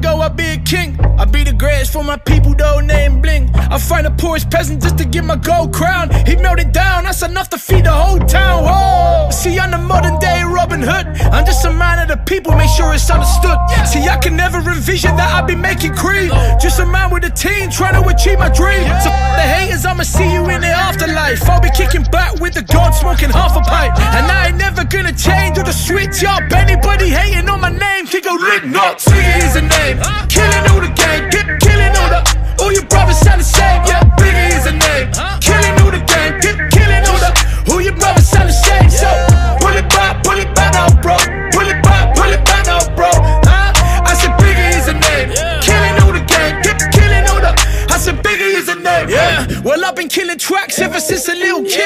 go, I'll be a king. I'd be the greatest for my people, though name bling. I find the poorest peasant just to get my gold crown. He melted down, that's enough to feed the whole town. Whoa. See, I'm the modern day Robin Hood. I'm just a man of the people, make sure it's understood. See, I can never envision that I'd be making cream. Just a man with a team trying to achieve my dream. So the haters, I'ma see you in the afterlife. I'll be kicking back with the god smoking half a pipe. And I ain't never gonna change or to switch up. Anybody hating on my name go lick nuts. Biggie is a name, killing all the gang, get killing all the. All your brothers sound the same, yeah. Biggie is a name, killing all the gang, get killing all the. All your brothers sound the same, so pull it back, pull it back now, bro. Pull it back, pull it back now, bro. Huh? I said Biggie is a name, killing all the gang, get killing all the. I said Biggie is a name, yeah. Well, I've been killing tracks ever since a little kid.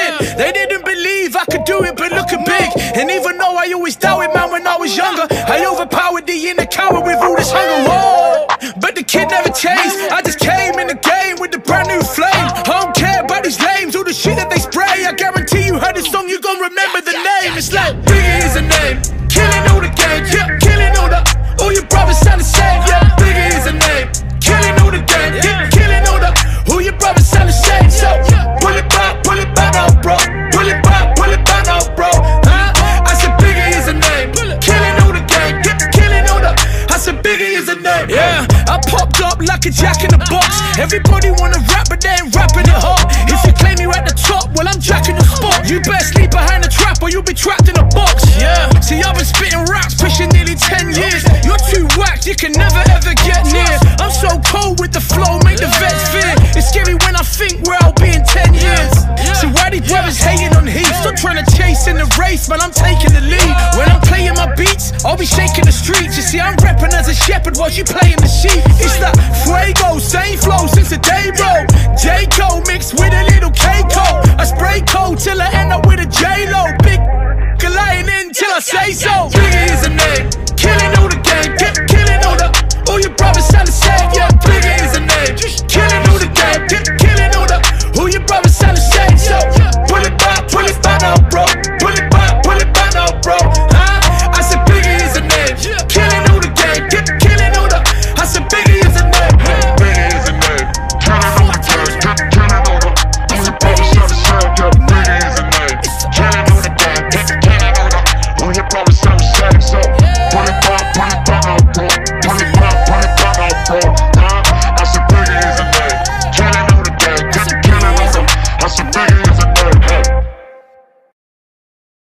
Was younger, I overpowered the inner coward with all this hunger. Whoa! But the kid never changed. I just came in the game with a brand new flame. I don't care about these lames, all the shit that they spray. I guarantee you heard this song, you gon' remember the name. It's like like a jack in the box. Everybody wanna rap, but they ain't rapping it hard. If you claim you're at the top, well I'm jacking your spot. You better sleep behind the trap, or you'll be trapped in a box. Yeah. See, I've been spitting raps, pushing nearly 10 years. You're too whacked, you can never ever get near. I'm so cold with the flow, make the vets fear. It's scary when I think where I'll be in 10 years. So why these brothers hating on Heath? Stop trying to chase in the race, man. I'm taking the lead. When I'm playing my beats, I'll be shaking streets. You see, I'm rapping as a shepherd while you playing the sheep. It's that fuego, same flow since the day, bro. J. Cole mixed with a little K. Cole. I spray cold till I end up with a J. Lo. Big lying in till I say so.